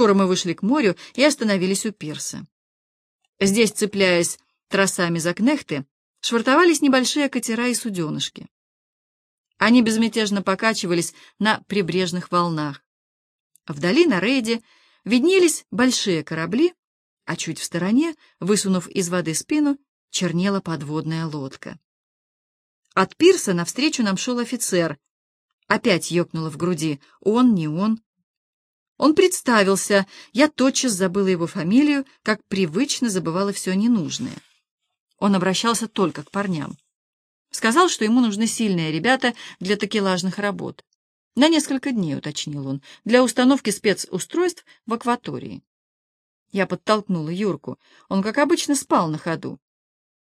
Скоро мы вышли к морю и остановились у пирса. Здесь, цепляясь тросами за кнехты, швартовались небольшие катера и суденышки. Они безмятежно покачивались на прибрежных волнах. Вдали на рейде виднелись большие корабли, а чуть в стороне, высунув из воды спину, чернела подводная лодка. От пирса навстречу нам шел офицер. Опять ёкнуло в груди. Он, не он. Он представился, я тотчас забыла его фамилию, как привычно забывала все ненужное. Он обращался только к парням. Сказал, что ему нужны сильные ребята для такелажных работ. На несколько дней, уточнил он, для установки спецустройств в акватории. Я подтолкнула Юрку. Он, как обычно, спал на ходу.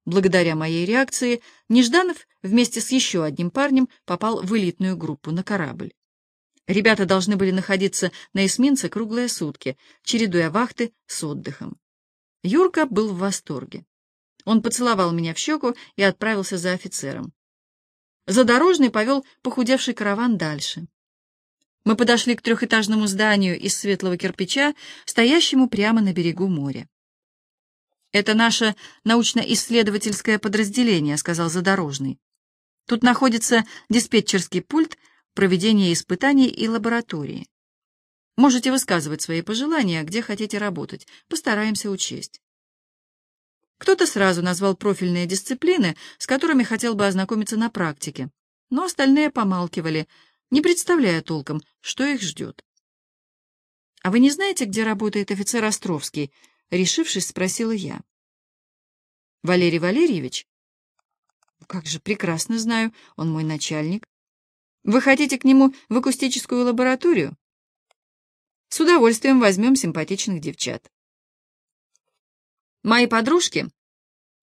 Благодаря моей реакции, Нежданов вместе с еще одним парнем попал в элитную группу на корабль. Ребята должны были находиться на эсминце круглые сутки, чередуя вахты с отдыхом. Юрка был в восторге. Он поцеловал меня в щеку и отправился за офицером. Задорожный повел похудевший караван дальше. Мы подошли к трехэтажному зданию из светлого кирпича, стоящему прямо на берегу моря. «Это наше научно-исследовательское подразделение», — сказал Задорожный. «Тут находится диспетчерский пульт проведения испытаний и лаборатории. Можете высказывать свои пожелания, где хотите работать. Постараемся учесть». Кто-то сразу назвал профильные дисциплины, с которыми хотел бы ознакомиться на практике, но остальные помалкивали — не представляя толком, что их ждет. «А вы не знаете, где работает офицер Островский?» — решившись, спросила я. «Валерий Валерьевич?» «Как же, прекрасно знаю, он мой начальник. Вы хотите к нему в акустическую лабораторию?» «С удовольствием возьмем симпатичных девчат». Мои подружки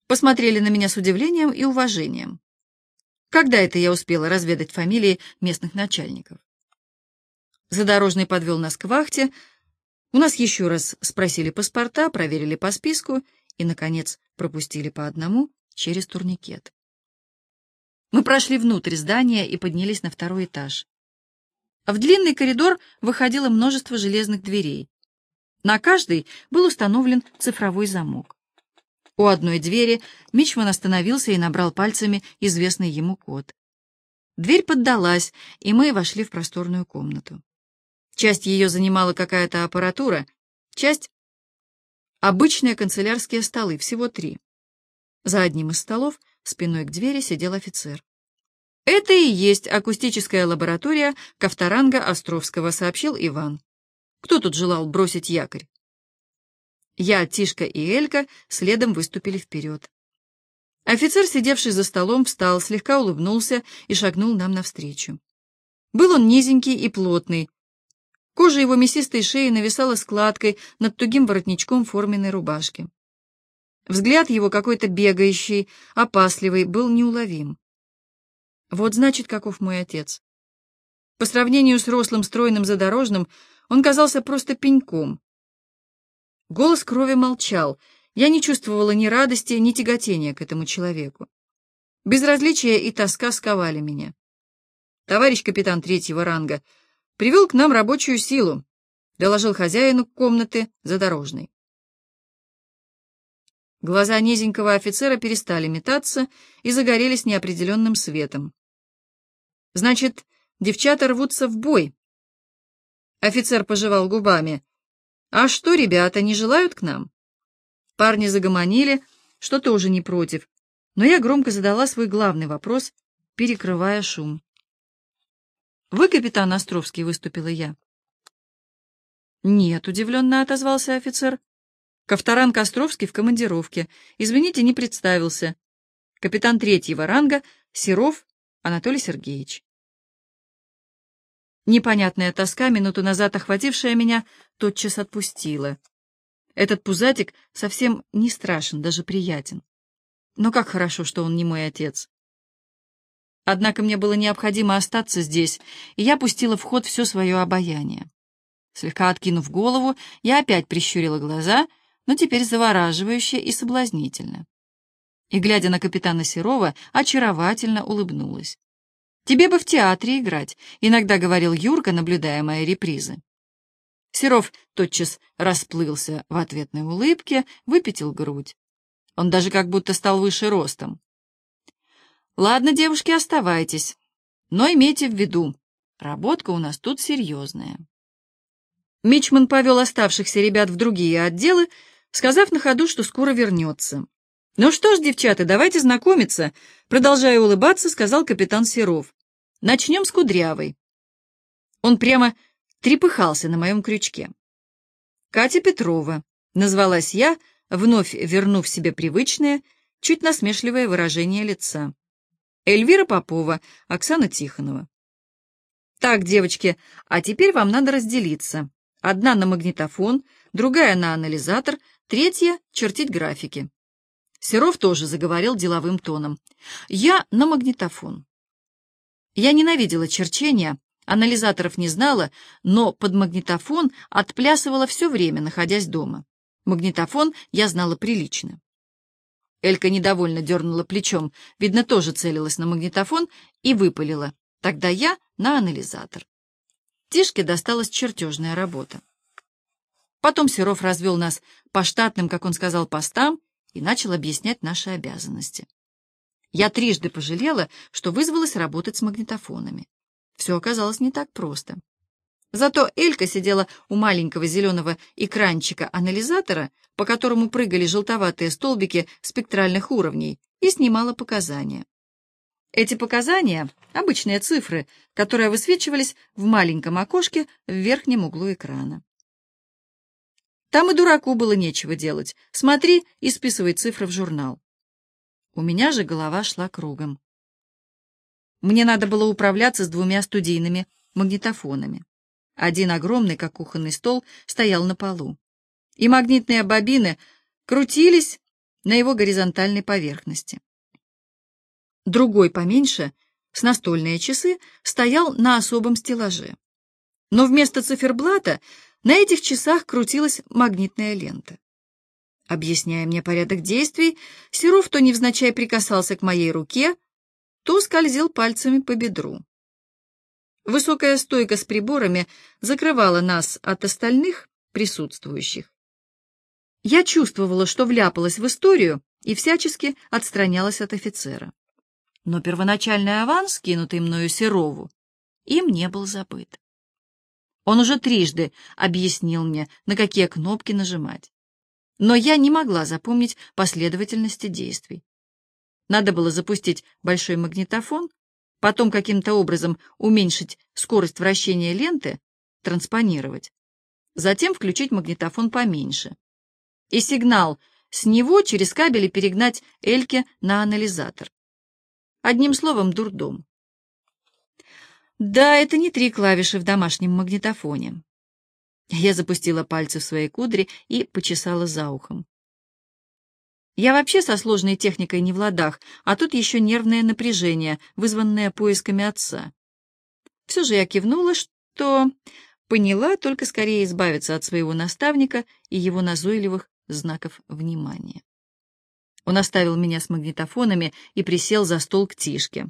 посмотрели на меня с удивлением и уважением. Когда это я успела разведать фамилии местных начальников? Задорожный подвел нас к вахте. У нас еще раз спросили паспорта, проверили по списку и, наконец, пропустили по одному через турникет. Мы прошли внутрь здания и поднялись на второй этаж. В длинный коридор выходило множество железных дверей. На каждой был установлен цифровой замок. У одной двери Мичман остановился и набрал пальцами известный ему код. Дверь поддалась, и мы вошли в просторную комнату. Часть ее занимала какая-то аппаратура, часть — обычные канцелярские столы, всего три. За одним из столов спиной к двери сидел офицер. «Это и есть акустическая лаборатория Ковторанга Островского», — сообщил Иван. «Кто тут желал бросить якорь?» Я, Тишка и Элька следом выступили вперед. Офицер, сидевший за столом, встал, слегка улыбнулся и шагнул нам навстречу. Был он низенький и плотный. Кожа его мясистой шеи нависала складкой над тугим воротничком форменной рубашки. Взгляд его какой-то бегающий, опасливый, был неуловим. Вот значит, каков мой отец. По сравнению с рослым, стройным задорожным, он казался просто пеньком. Голос крови молчал. Я не чувствовала ни радости, ни тяготения к этому человеку. Безразличие и тоска сковали меня. Товарищ капитан третьего ранга привел к нам рабочую силу, доложил хозяину комнаты задорожной. Глаза низенького офицера перестали метаться и загорелись неопределенным светом. Значит, девчата рвутся в бой. Офицер пожевал губами. «А что, ребята, не желают к нам?» Парни загомонили, что тоже не против, но я громко задала свой главный вопрос, перекрывая шум. «Вы, капитан Островский?» — выступила я. «Нет», — удивленно отозвался офицер. «Ковторанг Островский в командировке. Извините, не представился. Капитан третьего ранга Серов Анатолий Сергеевич». Непонятная тоска, минуту назад охватившая меня, тотчас отпустила. Этот пузатик совсем не страшен, даже приятен. Но как хорошо, что он не мой отец. Однако мне было необходимо остаться здесь, и я пустила в ход все свое обаяние. Слегка откинув голову, я опять прищурила глаза, но теперь завораживающе и соблазнительно. И, глядя на капитана Серова, очаровательно улыбнулась. «Тебе бы в театре играть», — иногда говорил Юрка, наблюдая мои репризы. Серов тотчас расплылся в ответной улыбке, выпятил грудь. Он даже как будто стал выше ростом. «Ладно, девушки, оставайтесь, но имейте в виду, работка у нас тут серьезная». Мичман повел оставшихся ребят в другие отделы, сказав на ходу, что скоро вернется. «Ну что ж, девчата, давайте знакомиться», — продолжая улыбаться, сказал капитан Серов. «Начнем с Кудрявой». Он прямо трепыхался на моем крючке. «Катя Петрова», — назвалась я, вновь вернув себе привычное, чуть насмешливое выражение лица. Эльвира Попова, Оксана Тихонова. «Так, девочки, а теперь вам надо разделиться. Одна на магнитофон, другая на анализатор, третья — чертить графики». Серов тоже заговорил деловым тоном. «Я на магнитофон». Я ненавидела черчение, анализаторов не знала, но под магнитофон отплясывала все время, находясь дома. Магнитофон я знала прилично. Элька недовольно дернула плечом, видно, тоже целилась на магнитофон и выпалила. Тогда я на анализатор. Тишке досталась чертежная работа. Потом Серов развел нас по штатным, как он сказал, постам и начал объяснять наши обязанности. Я трижды пожалела, что вызвалась работать с магнитофонами. Все оказалось не так просто. Зато Элька сидела у маленького зеленого экранчика анализатора, по которому прыгали желтоватые столбики спектральных уровней, и снимала показания. Эти показания — обычные цифры, которые высвечивались в маленьком окошке в верхнем углу экрана. Там и дураку было нечего делать. Смотри и списывай цифры в журнал. У меня же голова шла кругом. Мне надо было управляться с двумя студийными магнитофонами. Один огромный, как кухонный стол, стоял на полу. И магнитные бобины крутились на его горизонтальной поверхности. Другой, поменьше, с настольные часы, стоял на особом стеллаже. Но вместо циферблата на этих часах крутилась магнитная лента. Объясняя мне порядок действий, Серов то невзначай прикасался к моей руке, то скользил пальцами по бедру. Высокая стойка с приборами закрывала нас от остальных присутствующих. Я чувствовала, что вляпалась в историю и всячески отстранялась от офицера. Но первоначальный аванс, кинутый мною Серову, им не был забыт. Он уже трижды объяснил мне, на какие кнопки нажимать. Но я не могла запомнить последовательности действий. Надо было запустить большой магнитофон, потом каким-то образом уменьшить скорость вращения ленты, транспонировать, затем включить магнитофон поменьше. И сигнал с него через кабели перегнать Эльке на анализатор. Одним словом, дурдом. Да, это не три клавиши в домашнем магнитофоне. Я запустила пальцы в свои кудри и почесала за ухом. Я вообще со сложной техникой не в ладах, а тут еще нервное напряжение, вызванное поисками отца. Все же я кивнула, что поняла только скорее избавиться от своего наставника и его назойливых знаков внимания. Он оставил меня с магнитофонами и присел за стол к Тишке.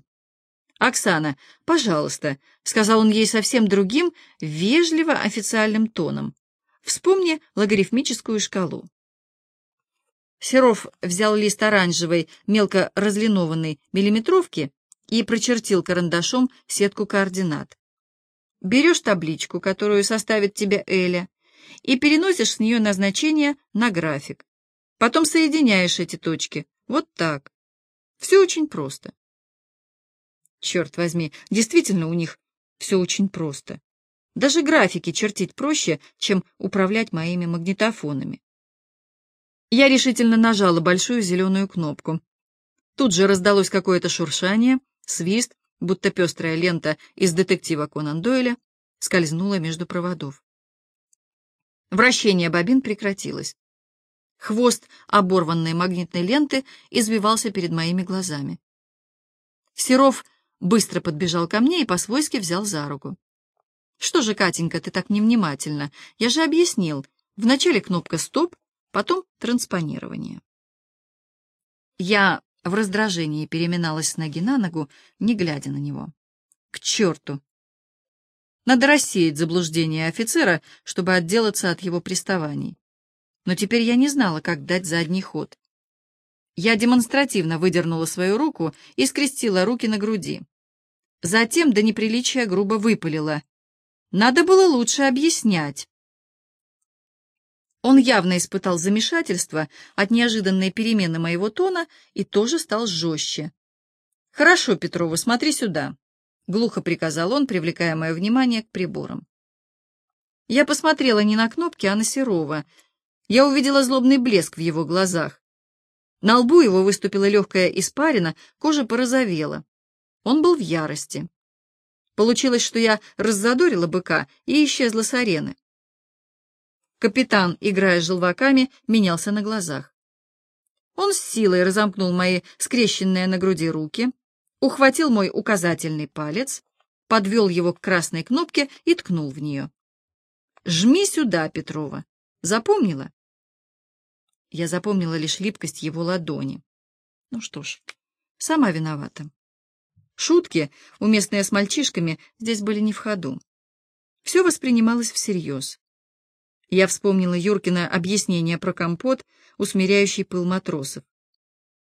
«Оксана, пожалуйста», — сказал он ей совсем другим, вежливо официальным тоном. «Вспомни логарифмическую шкалу». Серов взял лист оранжевой, мелко разлинованной миллиметровки и прочертил карандашом сетку координат. Берешь табличку, которую составит тебе Эля, и переносишь с нее назначение на график. Потом соединяешь эти точки. Вот так. Все очень просто. Черт возьми, действительно у них все очень просто. Даже графики чертить проще, чем управлять моими магнитофонами. Я решительно нажала большую зеленую кнопку. Тут же раздалось какое-то шуршание, свист, будто пестрая лента из детектива Конан Дойля скользнула между проводов. Вращение бобин прекратилось. Хвост оборванной магнитной ленты извивался перед моими глазами. Серов быстро подбежал ко мне и по-свойски взял за руку. «Что же, Катенька, ты так невнимательна? Я же объяснил. Вначале кнопка «Стоп», потом «Транспонирование». Я в раздражении переминалась с ноги на ногу, не глядя на него. «К черту!» Надо рассеять заблуждение офицера, чтобы отделаться от его приставаний. Но теперь я не знала, как дать задний ход. Я демонстративно выдернула свою руку и скрестила руки на груди. Затем до неприличия грубо выпалила. Надо было лучше объяснять. Он явно испытал замешательство от неожиданной перемены моего тона и тоже стал жестче. «Хорошо, Петрова, смотри сюда», — глухо приказал он, привлекая мое внимание к приборам. Я посмотрела не на кнопки, а на Серова. Я увидела злобный блеск в его глазах. На лбу его выступила легкая испарина, кожа порозовела. Он был в ярости. Получилось, что я раззадорила быка и исчезла с арены. Капитан, играя с желваками, менялся на глазах. Он с силой разомкнул мои скрещенные на груди руки, ухватил мой указательный палец, подвел его к красной кнопке и ткнул в нее. «Жми сюда, Петрова. Запомнила?» Я запомнила лишь липкость его ладони. Ну что ж, сама виновата. Шутки, уместные с мальчишками, здесь были не в ходу. Все воспринималось всерьез. Я вспомнила Юркина объяснение про компот, усмиряющий пыл матросов.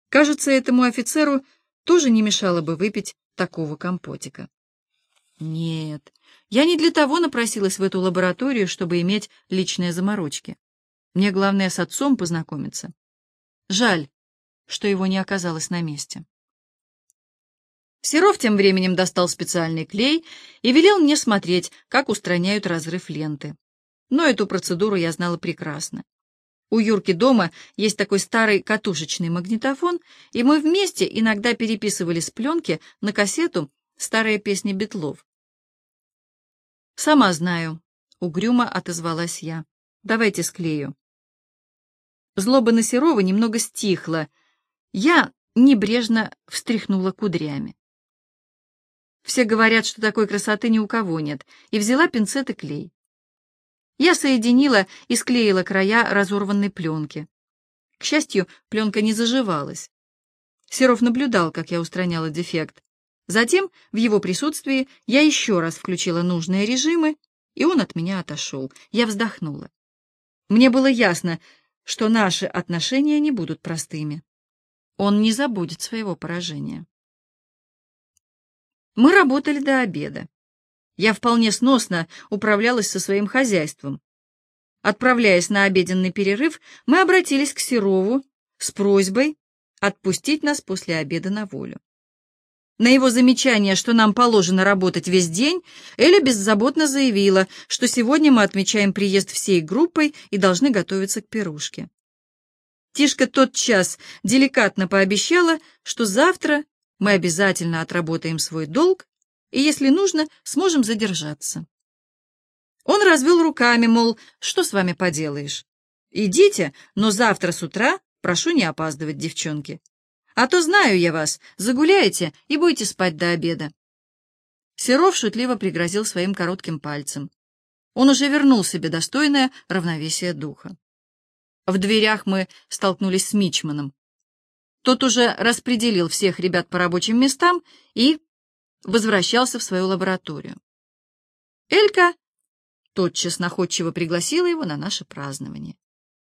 Кажется, этому офицеру тоже не мешало бы выпить такого компотика. Нет, я не для того напросилась в эту лабораторию, чтобы иметь личные заморочки. Мне главное с отцом познакомиться. Жаль, что его не оказалось на месте. Серов тем временем достал специальный клей и велел мне смотреть, как устраняют разрыв ленты но эту процедуру я знала прекрасно. У Юрки дома есть такой старый катушечный магнитофон, и мы вместе иногда переписывали с пленки на кассету старые песни Бетлов. «Сама знаю», — угрюмо отозвалась я. «Давайте склею». Злоба на Серова немного стихла. Я небрежно встряхнула кудрями. Все говорят, что такой красоты ни у кого нет, и взяла пинцет и клей. Я соединила и склеила края разорванной пленки. К счастью, пленка не заживалась. Серов наблюдал, как я устраняла дефект. Затем, в его присутствии, я еще раз включила нужные режимы, и он от меня отошел. Я вздохнула. Мне было ясно, что наши отношения не будут простыми. Он не забудет своего поражения. Мы работали до обеда. Я вполне сносно управлялась со своим хозяйством. Отправляясь на обеденный перерыв, мы обратились к Серову с просьбой отпустить нас после обеда на волю. На его замечание, что нам положено работать весь день, Эля беззаботно заявила, что сегодня мы отмечаем приезд всей группой и должны готовиться к пирушке. Тишка тотчас деликатно пообещала, что завтра мы обязательно отработаем свой долг и, если нужно, сможем задержаться. Он развел руками, мол, что с вами поделаешь? Идите, но завтра с утра прошу не опаздывать, девчонки. А то знаю я вас, загуляете и будете спать до обеда. Серов шутливо пригрозил своим коротким пальцем. Он уже вернул себе достойное равновесие духа. В дверях мы столкнулись с Мичманом. Тот уже распределил всех ребят по рабочим местам и возвращался в свою лабораторию. Элька тотчас находчиво пригласила его на наше празднование.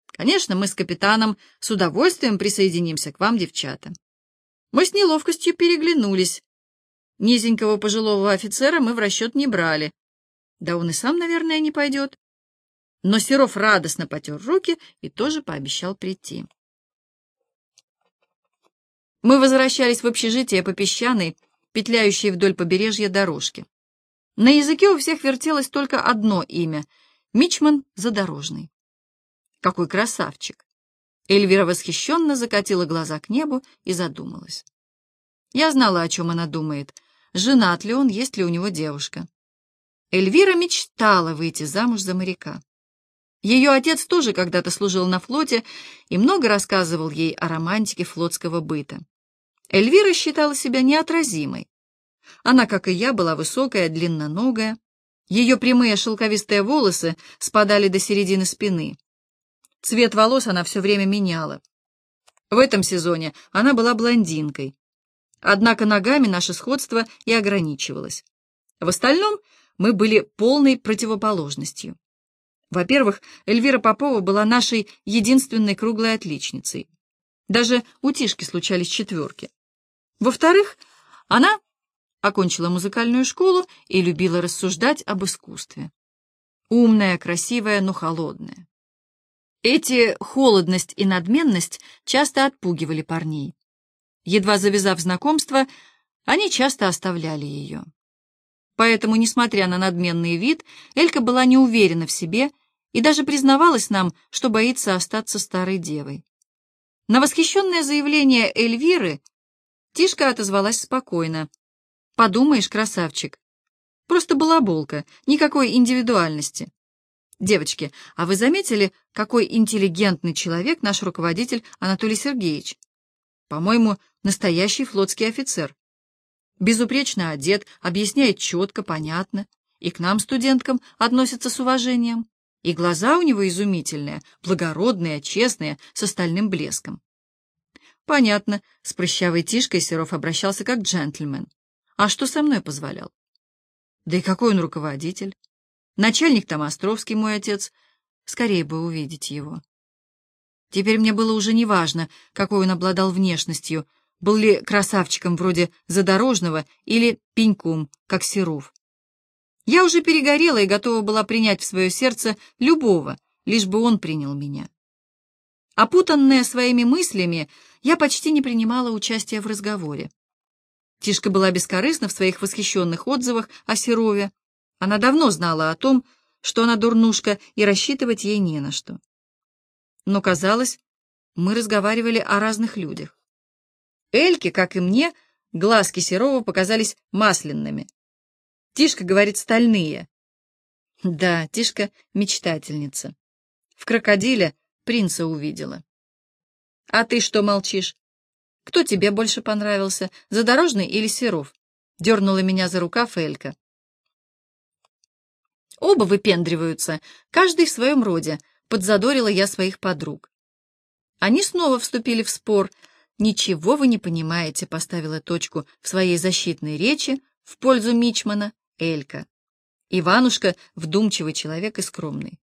Конечно, мы с капитаном с удовольствием присоединимся к вам, девчата. Мы с неловкостью переглянулись. Низенького пожилого офицера мы в расчет не брали. Да он и сам, наверное, не пойдет. Но Серов радостно потер руки и тоже пообещал прийти. Мы возвращались в общежитие по песчаной, петляющей вдоль побережья дорожки. На языке у всех вертелось только одно имя — Мичман Задорожный. Какой красавчик! Эльвира восхищенно закатила глаза к небу и задумалась. Я знала, о чем она думает. Женат ли он, есть ли у него девушка. Эльвира мечтала выйти замуж за моряка. Ее отец тоже когда-то служил на флоте и много рассказывал ей о романтике флотского быта. Эльвира считала себя неотразимой. Она, как и я, была высокая, длинноногая. Ее прямые шелковистые волосы спадали до середины спины. Цвет волос она все время меняла. В этом сезоне она была блондинкой. Однако ногами наше сходство и ограничивалось. В остальном мы были полной противоположностью. Во-первых, Эльвира Попова была нашей единственной круглой отличницей. Даже у Тишки случались четверки. Во-вторых, она окончила музыкальную школу и любила рассуждать об искусстве. Умная, красивая, но холодная. Эти холодность и надменность часто отпугивали парней. Едва завязав знакомство, они часто оставляли ее. Поэтому, несмотря на надменный вид, Элька была не уверена в себе и даже признавалась нам, что боится остаться старой девой. На восхищенное заявление Эльвиры Тишка отозвалась спокойно. «Подумаешь, красавчик. Просто балаболка, никакой индивидуальности. Девочки, а вы заметили, какой интеллигентный человек наш руководитель Анатолий Сергеевич? По-моему, настоящий флотский офицер. Безупречно одет, объясняет четко, понятно, и к нам, студенткам, относится с уважением. И глаза у него изумительные, благородные, честные, с остальным блеском. Понятно, с прыщавой Тишкой Серов обращался как джентльмен. А что со мной позволял? Да и какой он руководитель? Начальник там Островский, мой отец. Скорее бы увидеть его. Теперь мне было уже неважно, какой он обладал внешностью, был ли красавчиком вроде Задорожного или пеньком, как Серов. Я уже перегорела и готова была принять в свое сердце любого, лишь бы он принял меня. Опутанная своими мыслями, я почти не принимала участия в разговоре. Тишка была бескорыстна в своих восхищенных отзывах о Серове. Она давно знала о том, что она дурнушка, и рассчитывать ей не на что. Но, казалось, мы разговаривали о разных людях. Эльке, как и мне, глазки Серова показались масляными. Тишка говорит стальные. Да, Тишка — мечтательница. В крокодиле принца увидела. А ты что молчишь? Кто тебе больше понравился, Задорожный или Серов? Дернула меня за рукав Элька. Оба выпендриваются, каждый в своем роде, подзадорила я своих подруг. Они снова вступили в спор. «Ничего вы не понимаете», — поставила точку в своей защитной речи в пользу Мичмана Элька. Иванушка — вдумчивый человек и скромный.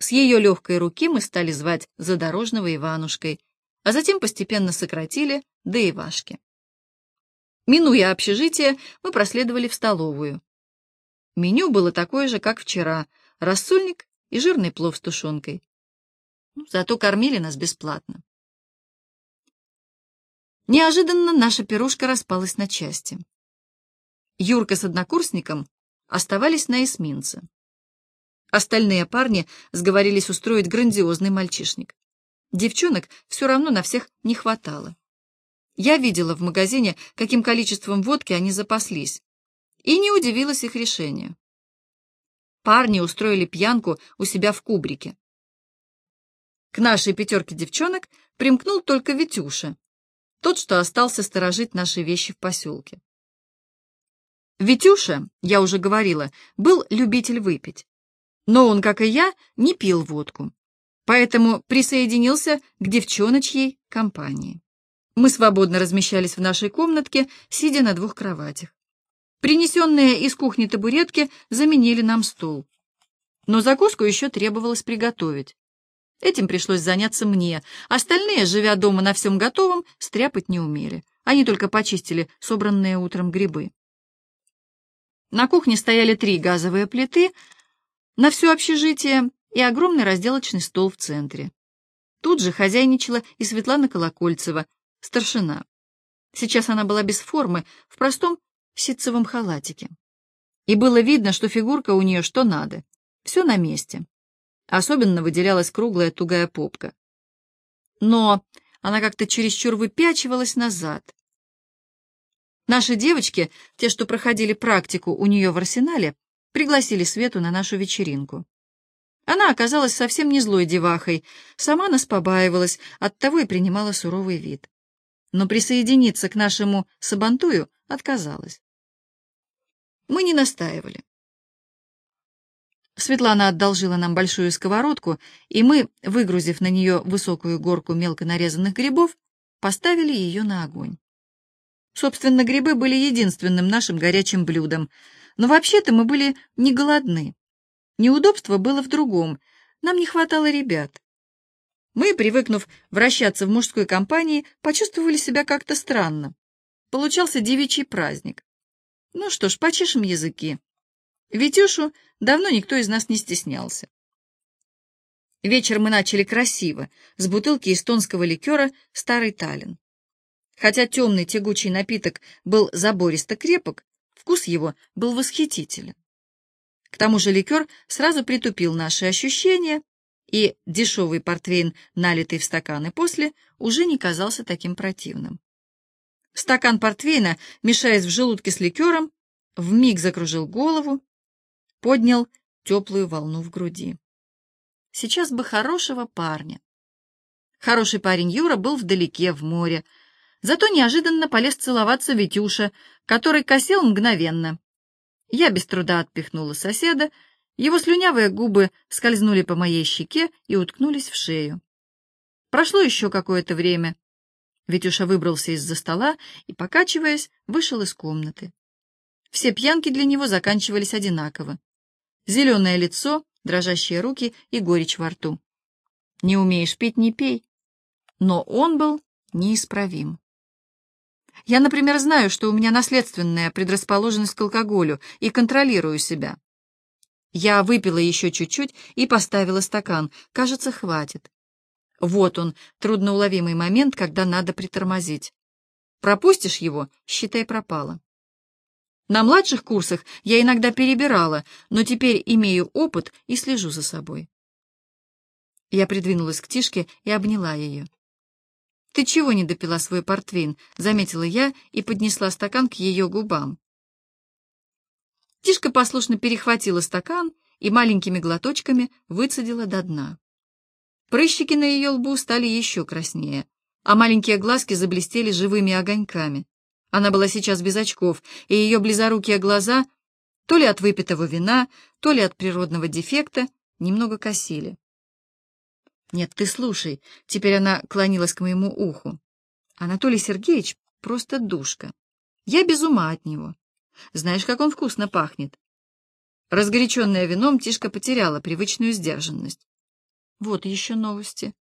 С ее легкой руки мы стали звать Задорожного Иванушкой, а затем постепенно сократили до Ивашки. Минуя общежитие, мы проследовали в столовую. Меню было такое же, как вчера — рассольник и жирный плов с тушенкой. Ну, зато кормили нас бесплатно. Неожиданно наша пирушка распалась на части. Юрка с однокурсником оставались на эсминце. Остальные парни сговорились устроить грандиозный мальчишник. Девчонок все равно на всех не хватало. Я видела в магазине, каким количеством водки они запаслись, и не удивилась их решению. Парни устроили пьянку у себя в кубрике. К нашей пятерке девчонок примкнул только Витюша, тот, что остался сторожить наши вещи в поселке. Витюша, я уже говорила, был любитель выпить. Но он, как и я, не пил водку, поэтому присоединился к девчоночьей компании. Мы свободно размещались в нашей комнатке, сидя на двух кроватях. Принесенные из кухни табуретки заменили нам стол. Но закуску еще требовалось приготовить. Этим пришлось заняться мне. Остальные, живя дома на всем готовом, стряпать не умели. Они только почистили собранные утром грибы. На кухне стояли три газовые плиты на все общежитие и огромный разделочный стол в центре. Тут же хозяйничала и Светлана Колокольцева, старшина. Сейчас она была без формы, в простом ситцевом халатике. И было видно, что фигурка у нее что надо, все на месте. Особенно выделялась круглая тугая попка. Но она как-то чересчур выпячивалась назад. Наши девочки, те, что проходили практику у нее в арсенале, пригласили Свету на нашу вечеринку. Она оказалась совсем не злой девахой, сама нас побаивалась, оттого и принимала суровый вид. Но присоединиться к нашему сабантую отказалась. Мы не настаивали. Светлана одолжила нам большую сковородку, и мы, выгрузив на нее высокую горку мелко нарезанных грибов, поставили ее на огонь. Собственно, грибы были единственным нашим горячим блюдом, Но вообще-то мы были не голодны. Неудобство было в другом. Нам не хватало ребят. Мы, привыкнув вращаться в мужской компании, почувствовали себя как-то странно. Получался девичий праздник. Ну что ж, почешем языки. Витюшу давно никто из нас не стеснялся. Вечер мы начали красиво, с бутылки эстонского ликера «Старый Таллин». Хотя темный тягучий напиток был забористо крепок, вкус его был восхитителен. К тому же ликер сразу притупил наши ощущения, и дешевый портвейн, налитый в стаканы после, уже не казался таким противным. Стакан портвейна, мешаясь в желудке с ликером, вмиг закружил голову, поднял теплую волну в груди. Сейчас бы хорошего парня. Хороший парень Юра был вдалеке, в море, зато неожиданно полез целоваться Витюша, который косел мгновенно. Я без труда отпихнула соседа, его слюнявые губы скользнули по моей щеке и уткнулись в шею. Прошло еще какое-то время. Витюша выбрался из-за стола и, покачиваясь, вышел из комнаты. Все пьянки для него заканчивались одинаково. Зеленое лицо, дрожащие руки и горечь во рту. Не умеешь пить — не пей. Но он был неисправим. Я, например, знаю, что у меня наследственная предрасположенность к алкоголю и контролирую себя. Я выпила еще чуть-чуть и поставила стакан. Кажется, хватит. Вот он, трудноуловимый момент, когда надо притормозить. Пропустишь его, считай, пропало. На младших курсах я иногда перебирала, но теперь имею опыт и слежу за собой. Я придвинулась к Тишке и обняла ее. «Ты чего не допила свой портвейн?» — заметила я и поднесла стакан к ее губам. Тишка послушно перехватила стакан и маленькими глоточками выцедила до дна. Прыщики на ее лбу стали еще краснее, а маленькие глазки заблестели живыми огоньками. Она была сейчас без очков, и ее близорукие глаза, то ли от выпитого вина, то ли от природного дефекта, немного косили. «Нет, ты слушай», — теперь она клонилась к моему уху. «Анатолий Сергеевич просто душка. Я без ума от него. Знаешь, как он вкусно пахнет?» Разгоряченная вином, Тишка потеряла привычную сдержанность. Вот еще новости.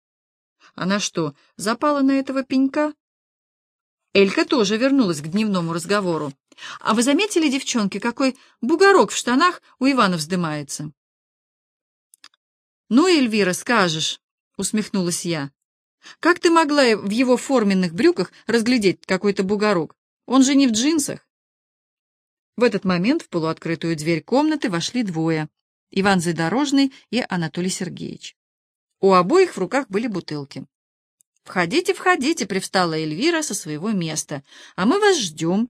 Она что, запала на этого пенька? Элька тоже вернулась к дневному разговору. А вы заметили, девчонки, какой бугорок в штанах у Ивана вздымается? Ну, Эльвира, скажешь, усмехнулась я. Как ты могла в его форменных брюках разглядеть какой-то бугорок? Он же не в джинсах. В этот момент в полуоткрытую дверь комнаты вошли двое — Иван Задорожный и Анатолий Сергеевич. У обоих в руках были бутылки. «Входите, входите», — привстала Эльвира со своего места, — «а мы вас ждем».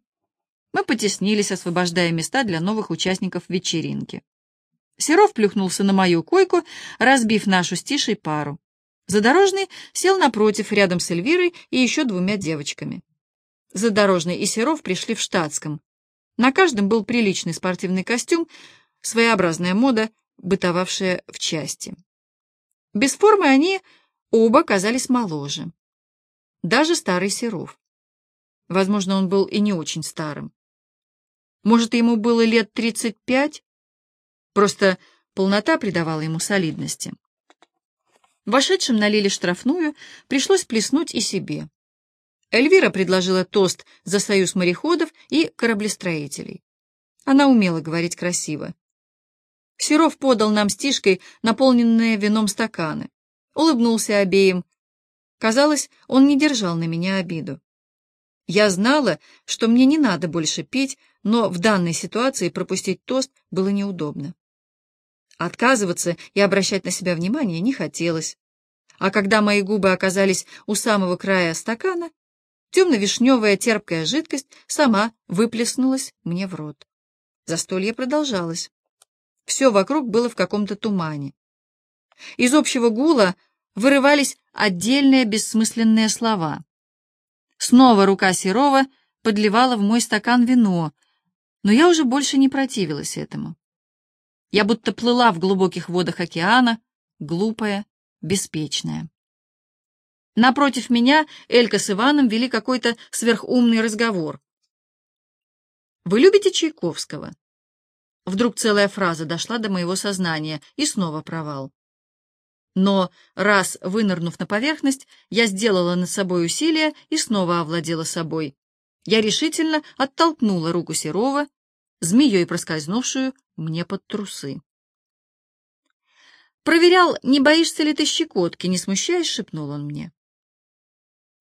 Мы потеснились, освобождая места для новых участников вечеринки. Серов плюхнулся на мою койку, разбив нашу с Тишей пару. Задорожный сел напротив, рядом с Эльвирой и еще двумя девочками. Задорожный и Серов пришли в штатском. На каждом был приличный спортивный костюм, своеобразная мода, бытовавшая в части. Без формы они оба казались моложе. Даже старый Серов. Возможно, он был и не очень старым. Может, ему было лет тридцать пять? Просто полнота придавала ему солидности. Вошедшим налили штрафную, пришлось плеснуть и себе. Эльвира предложила тост за союз мореходов и кораблестроителей. Она умела говорить красиво. Серов подал нам стишкой наполненные вином стаканы. Улыбнулся обеим. Казалось, он не держал на меня обиду. Я знала, что мне не надо больше пить, но в данной ситуации пропустить тост было неудобно. Отказываться и обращать на себя внимание не хотелось. А когда мои губы оказались у самого края стакана, Темно-вишневая терпкая жидкость сама выплеснулась мне в рот. Застолье продолжалось. Все вокруг было в каком-то тумане. Из общего гула вырывались отдельные бессмысленные слова. Снова рука Серова подливала в мой стакан вино, но я уже больше не противилась этому. Я будто плыла в глубоких водах океана, глупая, беспечная. Напротив меня Элька с Иваном вели какой-то сверхумный разговор. «Вы любите Чайковского?» Вдруг целая фраза дошла до моего сознания, и снова провал. Но раз вынырнув на поверхность, я сделала над собой усилие и снова овладела собой. Я решительно оттолкнула руку Серова, змеей проскользнувшую мне под трусы. «Проверял, не боишься ли ты щекотки, не смущаясь?» — шепнул он мне.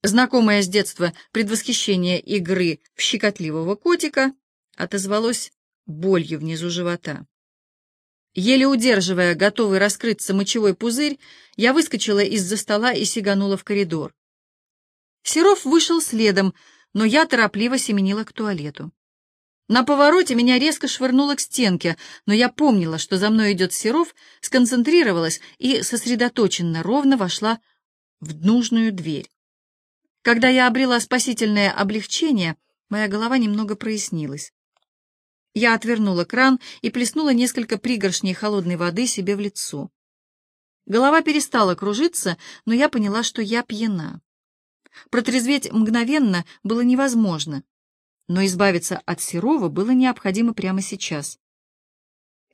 Знакомое с детства предвосхищение игры в щекотливого котика отозвалось болью внизу живота. Еле удерживая готовый раскрыться мочевой пузырь, я выскочила из-за стола и сиганула в коридор. Серов вышел следом, но я торопливо семенила к туалету. На повороте меня резко швырнуло к стенке, но я помнила, что за мной идет Серов, сконцентрировалась и сосредоточенно ровно вошла в нужную дверь. Когда я обрела спасительное облегчение, моя голова немного прояснилась. Я отвернула кран и плеснула несколько пригоршней холодной воды себе в лицо. Голова перестала кружиться, но я поняла, что я пьяна. Протрезветь мгновенно было невозможно, но избавиться от Серова было необходимо прямо сейчас.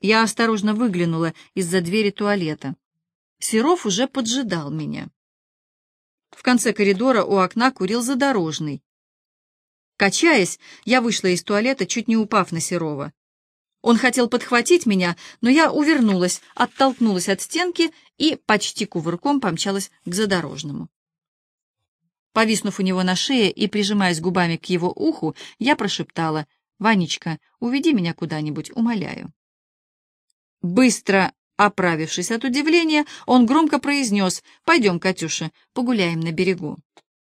Я осторожно выглянула из-за двери туалета. Серов уже поджидал меня. В конце коридора у окна курил задорожный. Качаясь, я вышла из туалета, чуть не упав на Серова. Он хотел подхватить меня, но я увернулась, оттолкнулась от стенки и почти кувырком помчалась к задорожному. Повиснув у него на шее и прижимаясь губами к его уху, я прошептала, «Ванечка, уведи меня куда-нибудь, умоляю». Быстро оправившись от удивления, он громко произнес, «Пойдем, Катюша, погуляем на берегу».